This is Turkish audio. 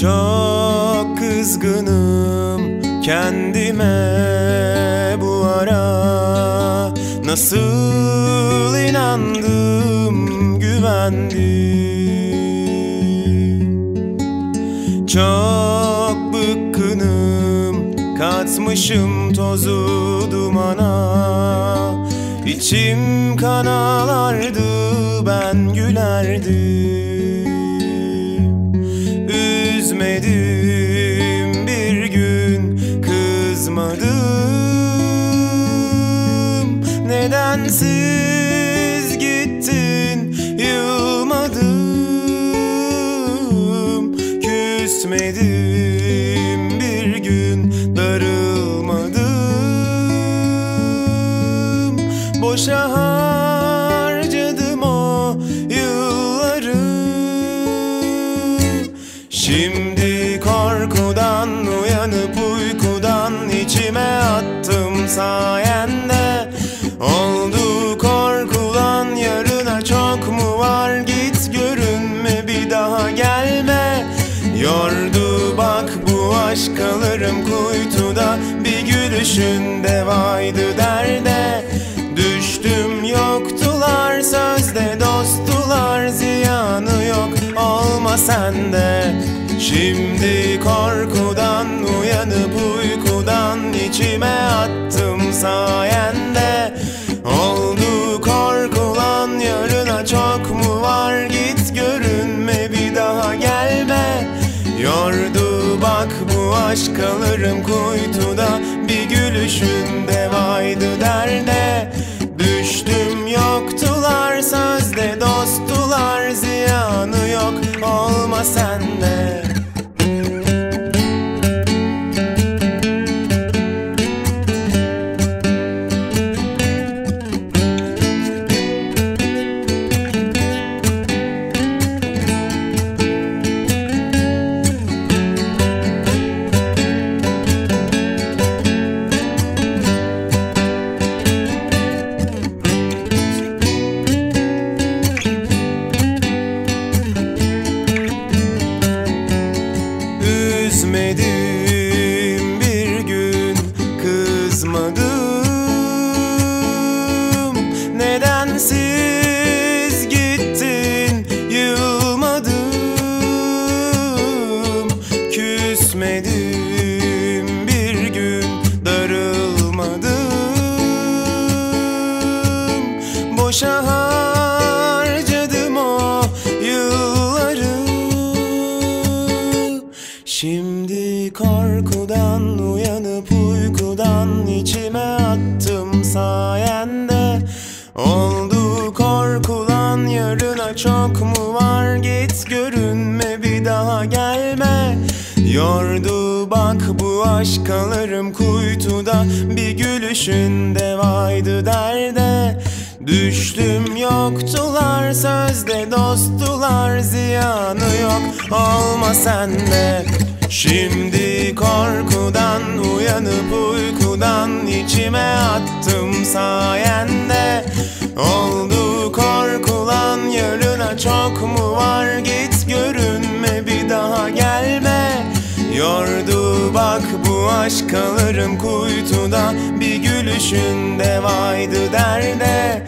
Çok kızgınım kendime bu ara. Nasıl inandım güvendim? Çok bıkkınım katmışım tozu dumana. İçim kanalardı ben gülerdim Üzmedim bir gün kızmadım. Nedensiz Şimdi korkudan uyanıp uykudan içime attım sayende. Oldu korkulan yarına çok mu var? Git görünme bir daha gelme. Yordu bak bu aşk kalırım kuytuda bir gülüşünde vaydı derde. Düştüm yoktular sözde dostular ziyanı yok olma sende Şimdi korkudan uyanıp uykudan içime attım sayende. Oldu korkulan yarına çok mu var? Git görünme bir daha gelme. Yordu bak bu aşk kalırım kuytuda bir gülüşünde vaydı derde. Düştüm yoktular sözde dostular ziyanı yok olma sende Üzmedim korkudan uyanıp uykudan içime attım sayende. Oldu korkulan yarına çok mu var? Git görünme bir daha gelme. Yordu bak bu aşk kalırım kuytuda bir gülüşünde vaydı derde. Düştüm yoktular sözde dostular ziyanı yok olma sende Şimdi korkudan uyanıp uykudan içime attım sayende. Oldu korkulan yarına çok mu var? Git görünme bir daha gelme. Yordu bak bu aşk kalırım kuytuda. Bir gülüşünde vaydı derde